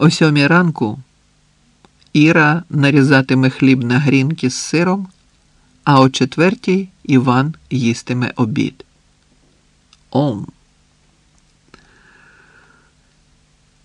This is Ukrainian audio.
О сьомій ранку Іра нарізатиме хліб на грінки з сиром, а о четвертій Іван їстиме обід. Ом.